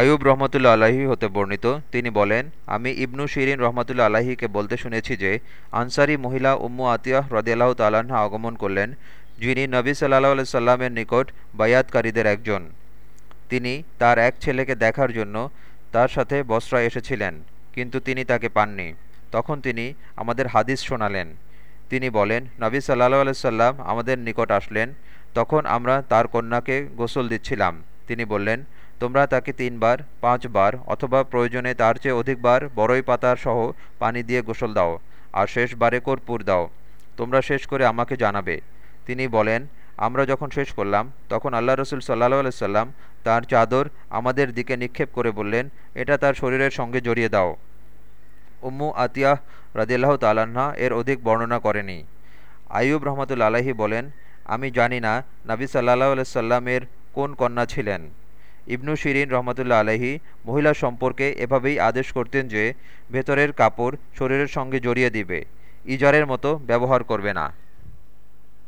আয়ুব রহমতুল্লা আলাহি হতে বর্ণিত। তিনি বলেন, আমি ইবনু শিরিন রহমতুল্লা আলাহিকে বলতে শুনেছি যে, আনসারি মহিলা উম্মু আতিয়াহ রদিয়াল্লাহ তাল্লাহা আগমন করলেন, যিনি নবী সাল্লাহ সাল্লামের নিকট বায়াতকারীদের একজন। তিনি তার এক ছেলেকে দেখার জন্য তার সাথে বসরা এসেছিলেন, কিন্তু তিনি তাকে পাননি। তখন তিনি আমাদের হাদিস শোনালেন। তিনি বলেন, নবী সাল্লাহ সাল্লাম আমাদের নিকট আসলেন, তখন আমরা তার কন্যাকে গোসল দিচ্ছিলাম। তিনি বললেন তোমরা তাকে তিনবার, পাঁচবার অথবা প্রয়োজনে তার চেয়ে অধিকবার বড়ই পাতার সহ পানি দিয়ে গোসল দাও, আর শেষবারে কর্পূর দাও। তোমরা শেষ করে আমাকে জানাবে। তিনি বলেন, আমরা যখন শেষ করলাম, তখন আল্লাহ রসুল সাল্লাহ সাল্লাম তার চাদর আমাদের দিকে নিক্ষেপ করে বললেন, এটা তার শরীরের সঙ্গে জড়িয়ে দাও। উম্মু আতিয়াহ রাদিল্লাহ তালাহা এর অধিক বর্ণনা করেনি। আইয়ুব রহমতুল আলাহি বলেন, আমি জানি না নাবি সাল্লাহ সাল্লামের কোন কন্যা ছিলেন। ইবনু শিরিন রহমতুল্লা আলহি মহিলা সম্পর্কে এভাবেই আদেশ করতেন যে, ভেতরের কাপড় শরীরের সঙ্গে জড়িয়ে দিবে, ইজারের মতো ব্যবহার করবে না।